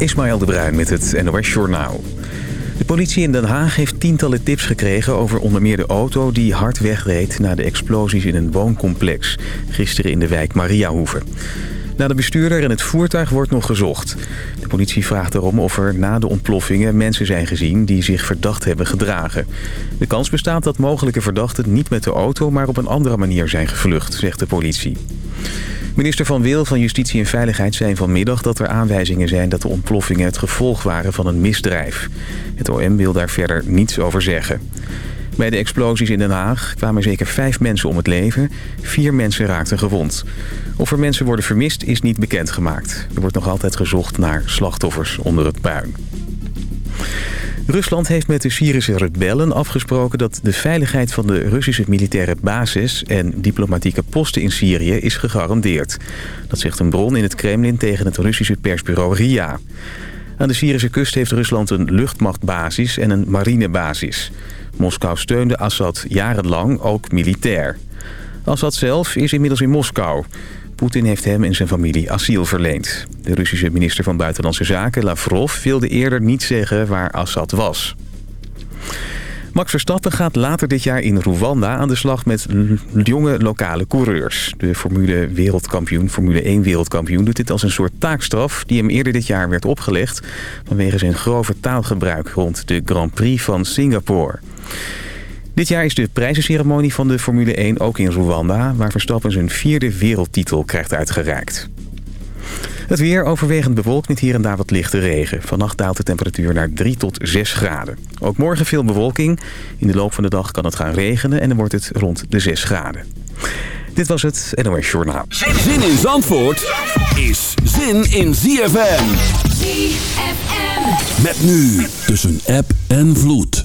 Ismaël de Bruin met het NOS Journaal. De politie in Den Haag heeft tientallen tips gekregen over onder meer de auto die hard wegreed na de explosies in een wooncomplex. Gisteren in de wijk Mariahoeve. Na de bestuurder en het voertuig wordt nog gezocht. De politie vraagt erom of er na de ontploffingen mensen zijn gezien die zich verdacht hebben gedragen. De kans bestaat dat mogelijke verdachten niet met de auto, maar op een andere manier zijn gevlucht, zegt de politie. Minister Van Wil van Justitie en Veiligheid zei vanmiddag dat er aanwijzingen zijn dat de ontploffingen het gevolg waren van een misdrijf. Het OM wil daar verder niets over zeggen. Bij de explosies in Den Haag kwamen zeker vijf mensen om het leven. Vier mensen raakten gewond. Of er mensen worden vermist is niet bekendgemaakt. Er wordt nog altijd gezocht naar slachtoffers onder het puin. Rusland heeft met de Syrische rebellen afgesproken dat de veiligheid van de Russische militaire basis en diplomatieke posten in Syrië is gegarandeerd. Dat zegt een bron in het Kremlin tegen het Russische persbureau RIA. Aan de Syrische kust heeft Rusland een luchtmachtbasis en een marinebasis. Moskou steunde Assad jarenlang ook militair. Assad zelf is inmiddels in Moskou. Poetin heeft hem en zijn familie asiel verleend. De Russische minister van Buitenlandse Zaken, Lavrov, wilde eerder niet zeggen waar Assad was. Max Verstappen gaat later dit jaar in Rwanda aan de slag met jonge lokale coureurs. De Formule, wereldkampioen, Formule 1 wereldkampioen doet dit als een soort taakstraf... die hem eerder dit jaar werd opgelegd vanwege zijn grove taalgebruik rond de Grand Prix van Singapore. Dit jaar is de prijzenceremonie van de Formule 1 ook in Rwanda... waar Verstappen zijn vierde wereldtitel krijgt uitgereikt. Het weer overwegend bewolkt met hier en daar wat lichte regen. Vannacht daalt de temperatuur naar 3 tot 6 graden. Ook morgen veel bewolking. In de loop van de dag kan het gaan regenen en dan wordt het rond de 6 graden. Dit was het NOS Journaal. Zin in Zandvoort is zin in ZFM. ZFM. Met nu tussen app en vloed.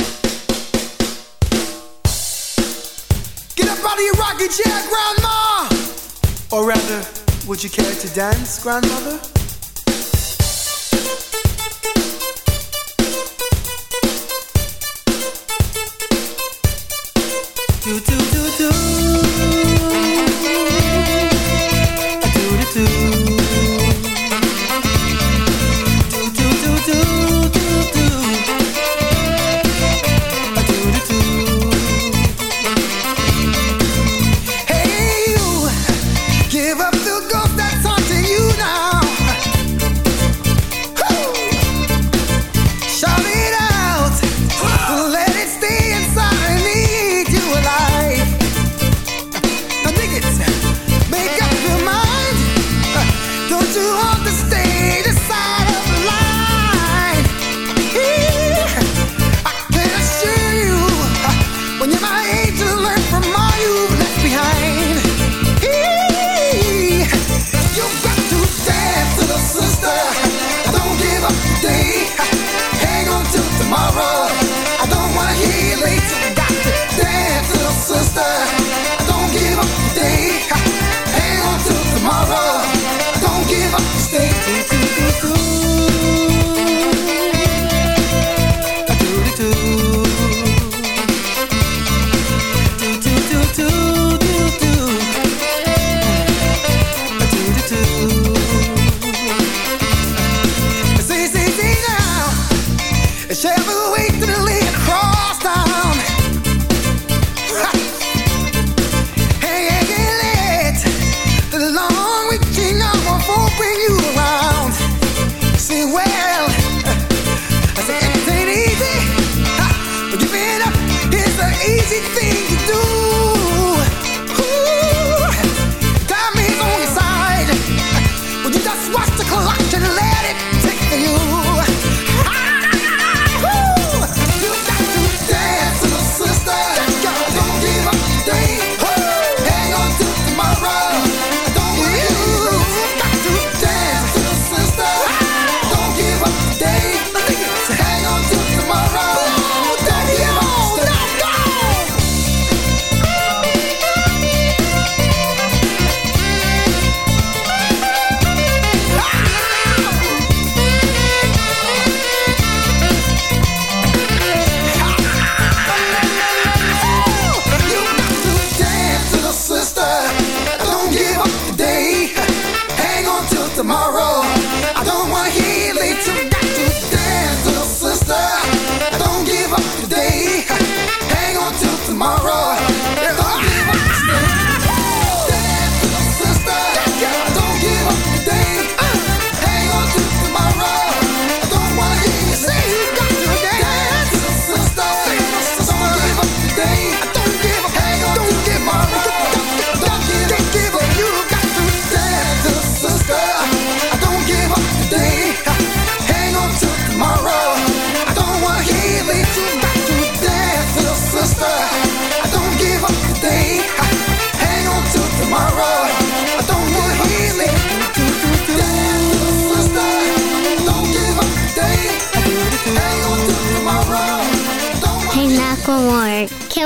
Chair, Grandma! Or rather, would you care to dance, Grandmother? Do, do,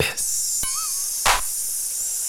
piss.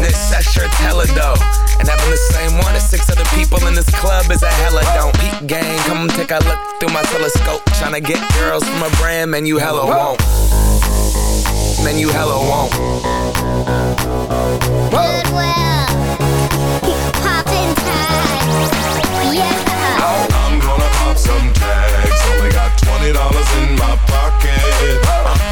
That shirt's hella dope. And having the same one as six other people in this club is a hella don't. Peep gang, come take a look through my telescope. Tryna get girls from a brand, man, you hella won't. Man, you hella won't. Goodwill. Poppin' tags. Yeah. I'm gonna pop some tags. Only got twenty dollars in my pocket. I'm,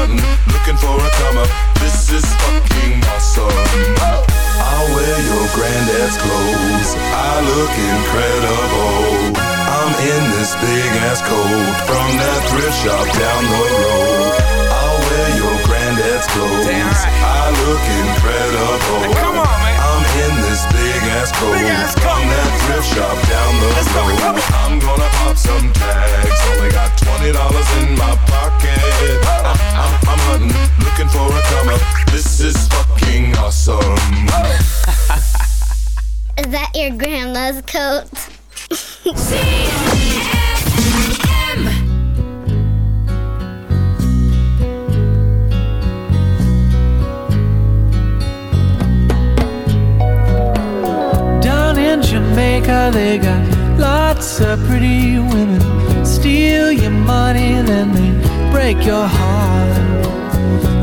I'm, I'm looking for a come up. This is fucking awesome. I'll wear your granddad's clothes. I look incredible. I'm in this big ass coat from that thrift shop down the road. I'll wear your granddad's clothes. Right. I look incredible. Come on, man. I'm in this big ass coat from that thrift shop down the Let's road. come on. I'm gonna pop some tags. Only got twenty dollars in my looking for a come up. This is fucking awesome. Is that your grandma's coat? Down in Jamaica, they got lots of pretty women. Steal your money, then they break your heart.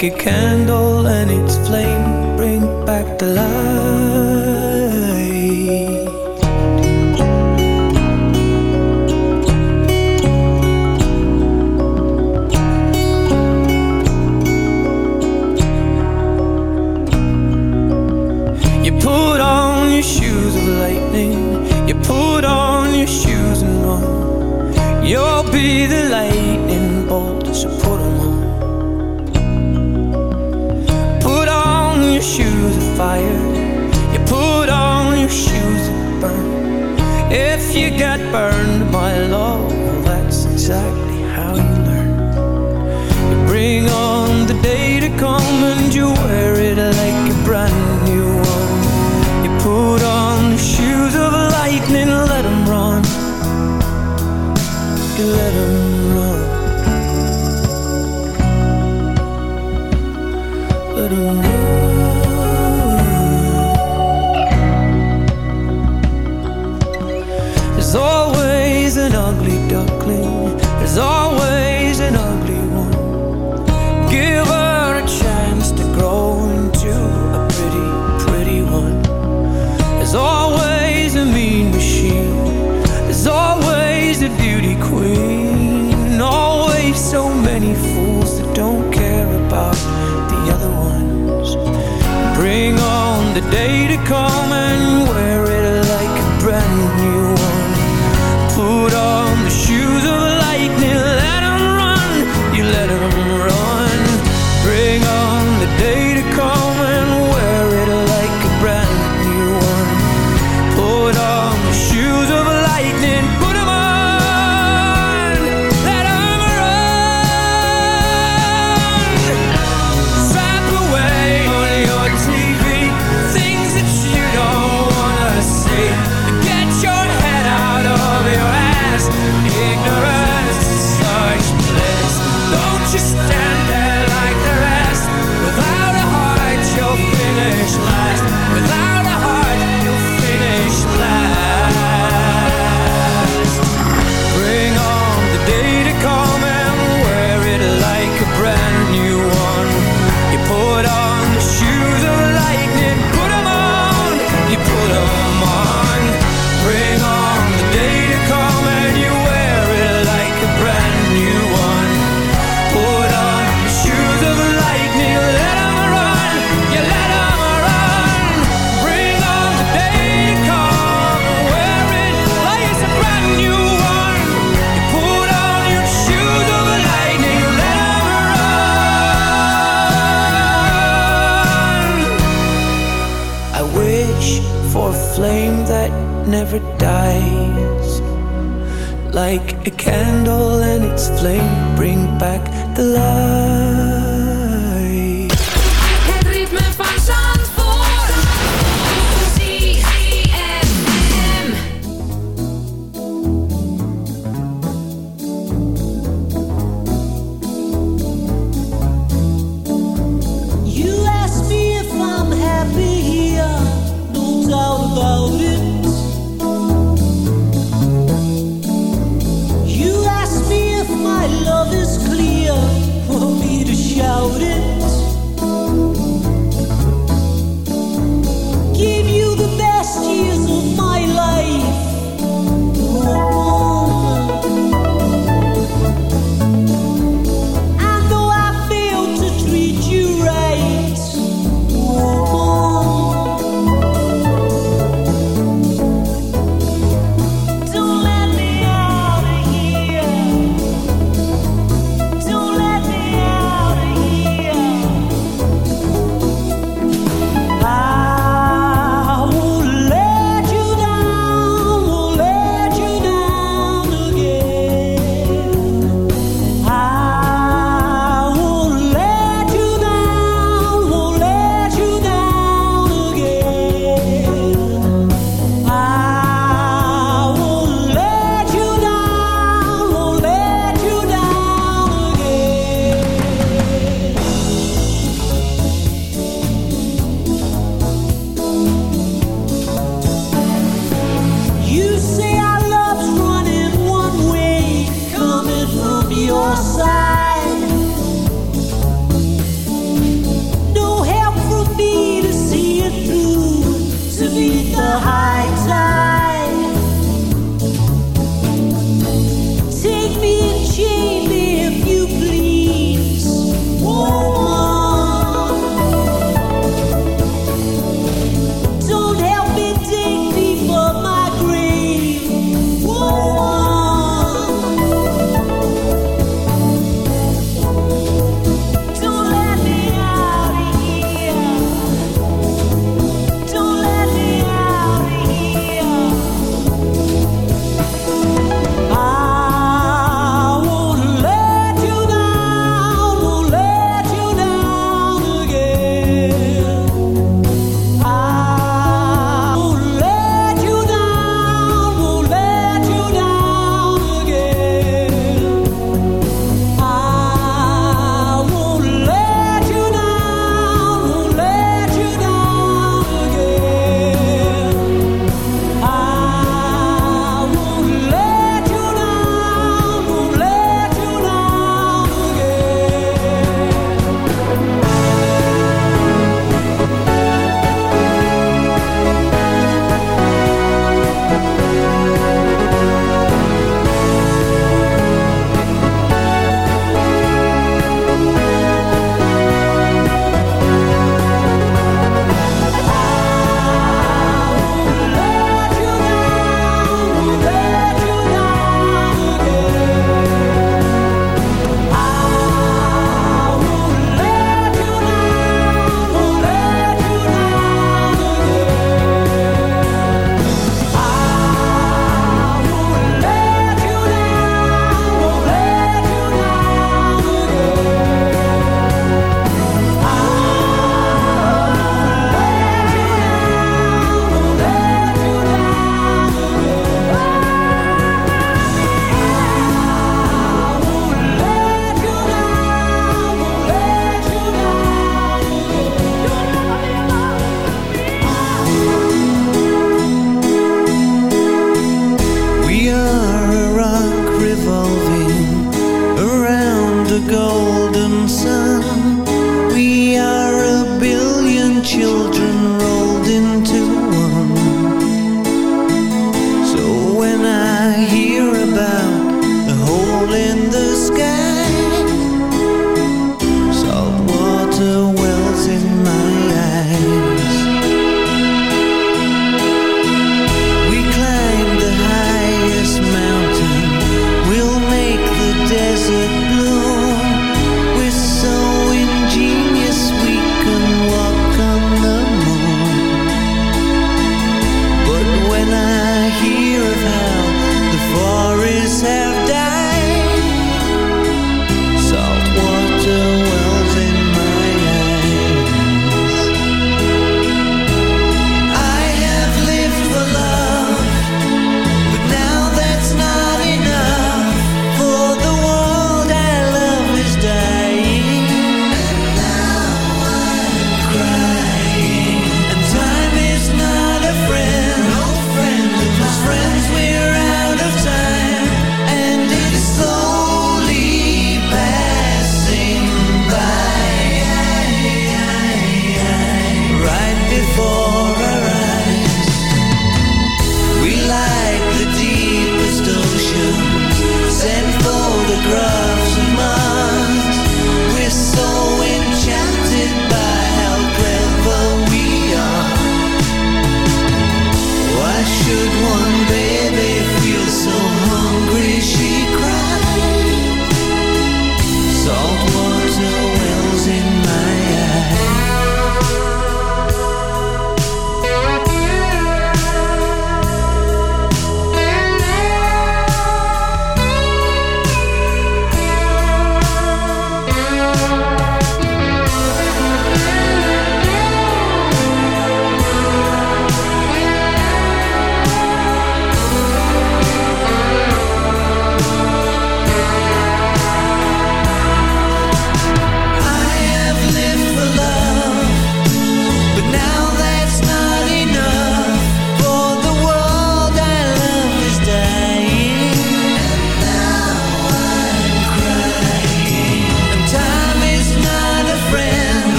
make it count.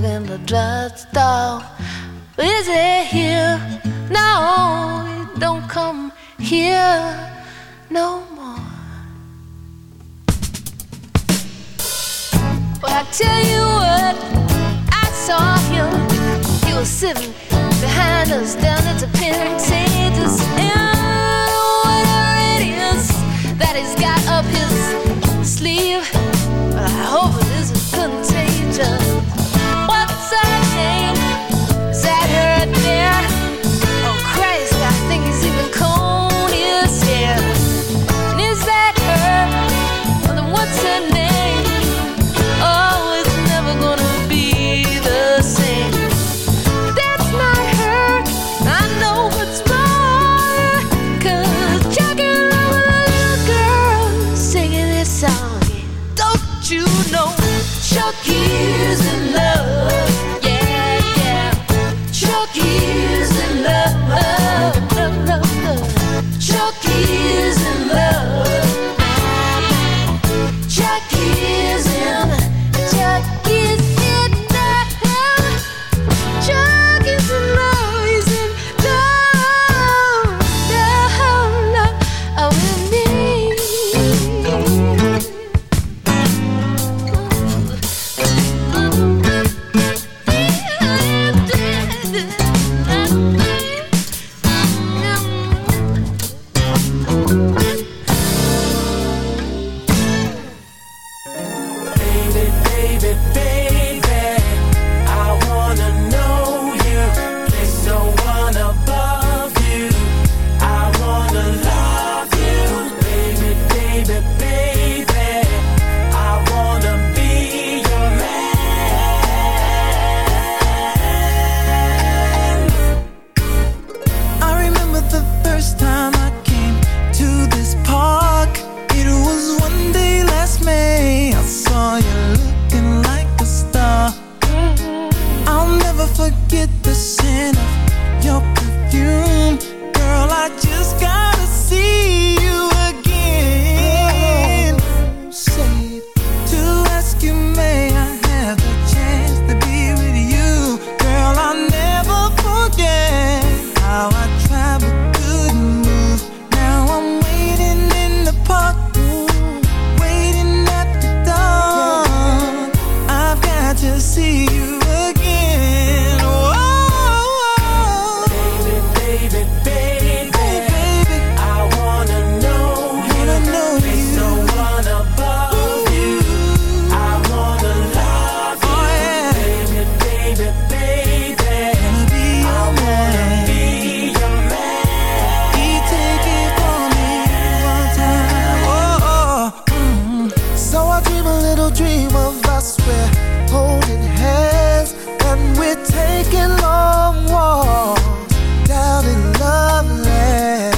looking the drugstore. Is it here? No, it don't come here no more. Well, I tell you what, I saw him. He was sitting behind us down at the penitentiary. Whatever it is that he's got up his sleeve, well, I hope us, we're holding hands and we're taking long walks down in love land.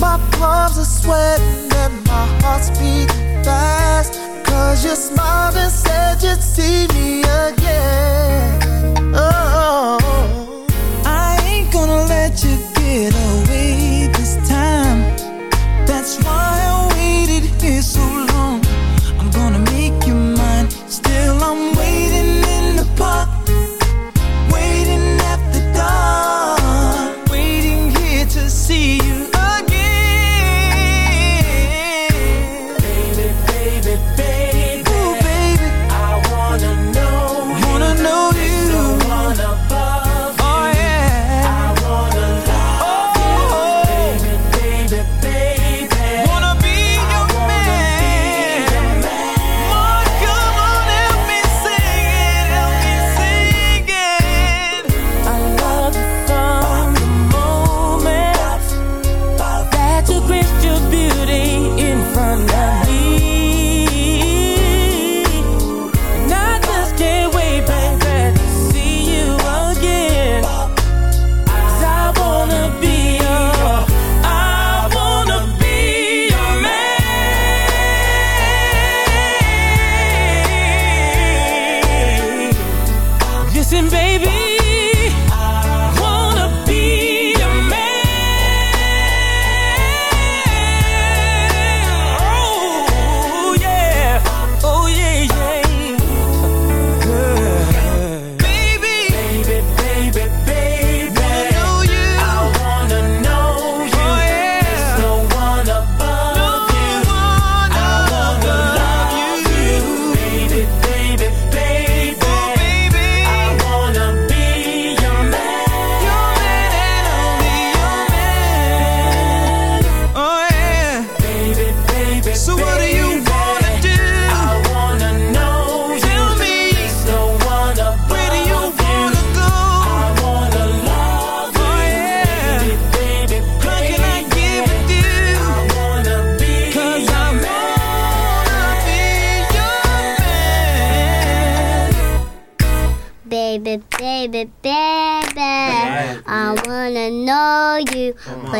My palms are sweating and my heart's beating fast. Cause you smiled and said you'd see me again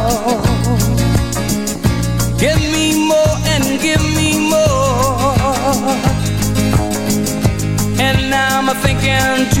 myself, take me more, and give me more, and now I'm thinking to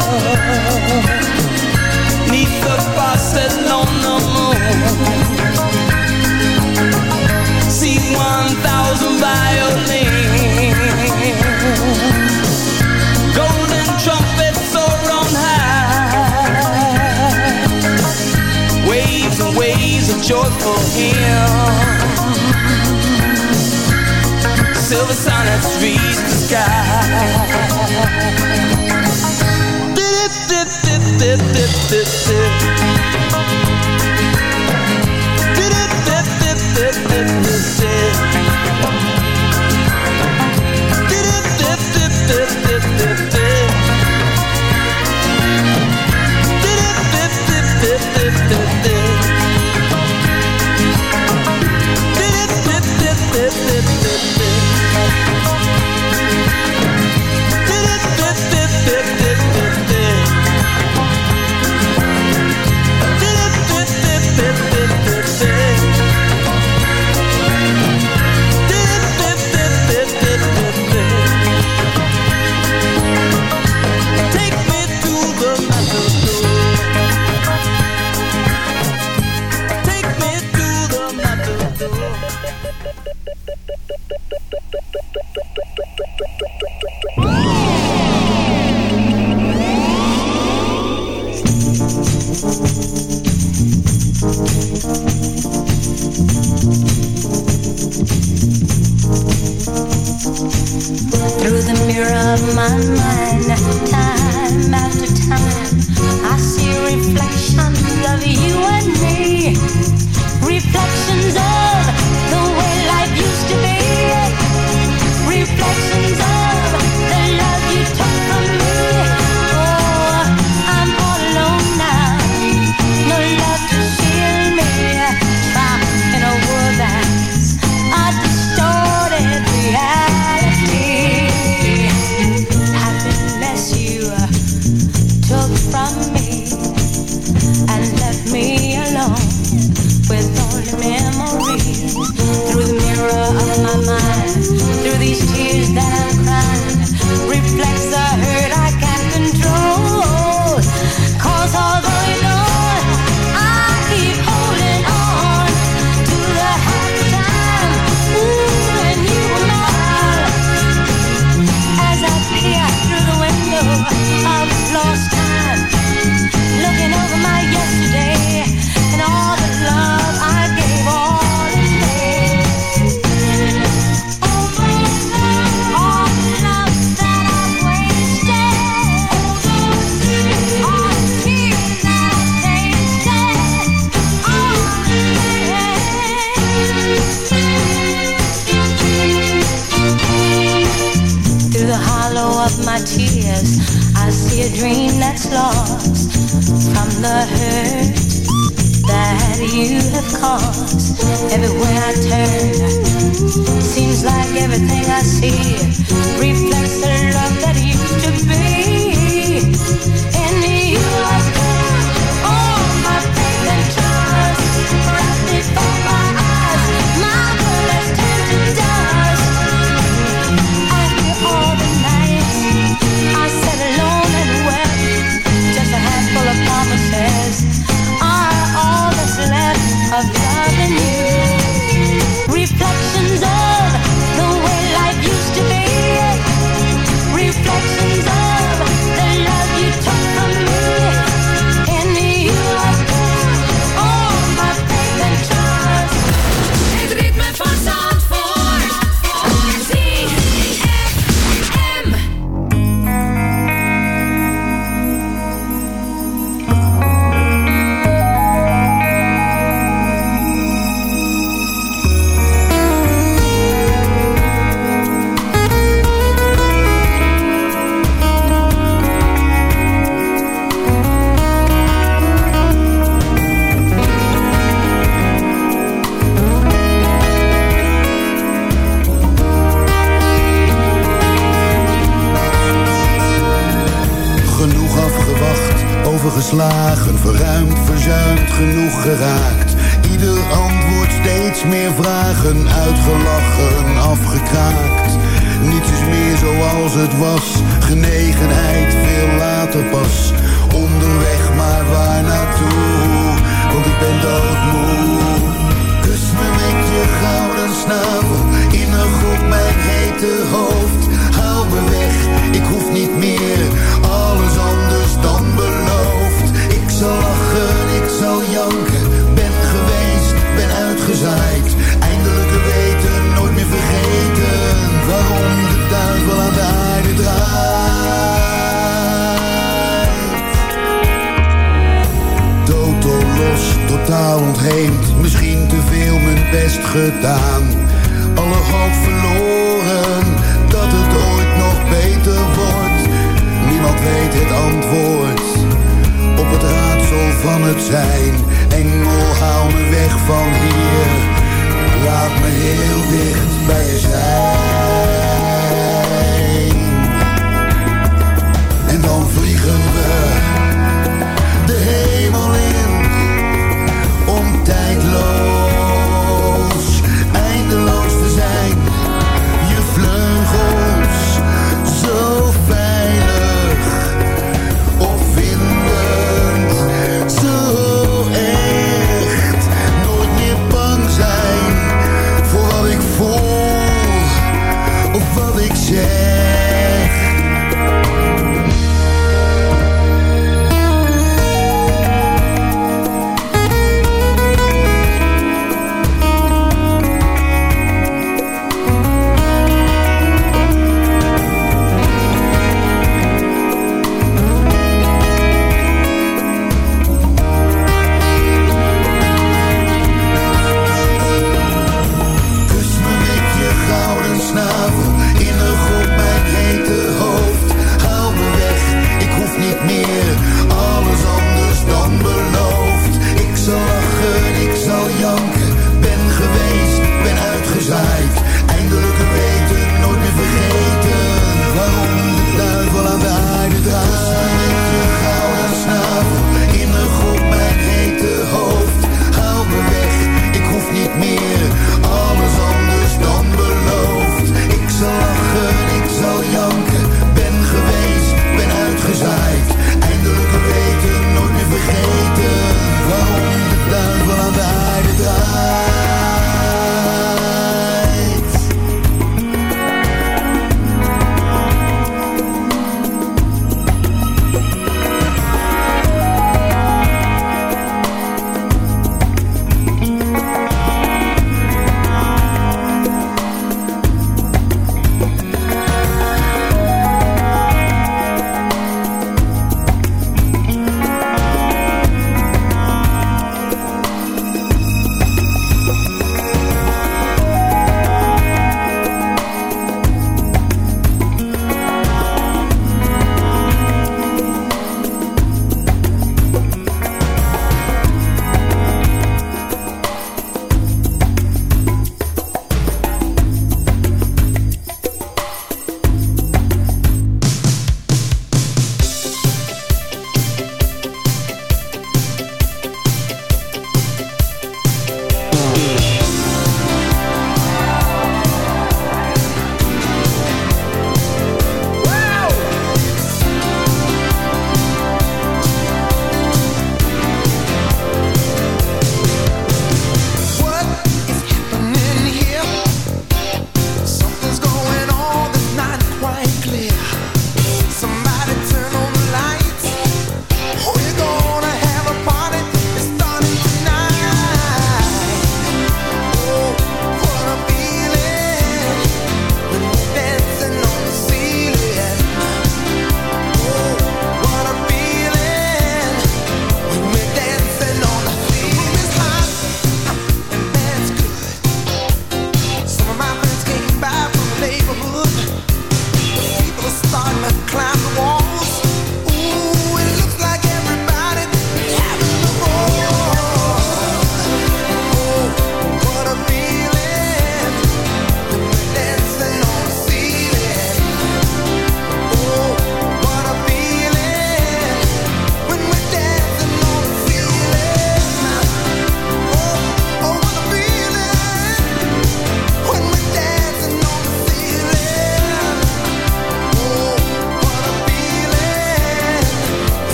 Neath the faucet on the moon See one thousand violins. Golden trumpets soar on high. Waves and waves of joyful hymns Silver sonnets reach the sky. sit, sit. through these tears that I'm crying. of course, everywhere I turn. Seems like everything I see reflects the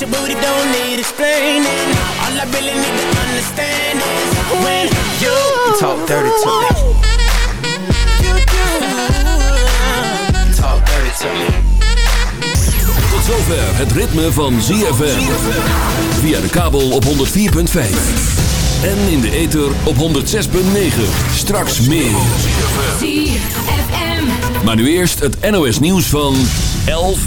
your booty don't need explaining. All I really need to understand is when you, talk dirty to me. you do. Talk dirty to me. Tot zover het ritme van ZFM. Via de kabel op 104.5. En in de ether op 106.9. Straks meer. ZFM. Maar nu eerst het NOS nieuws van 11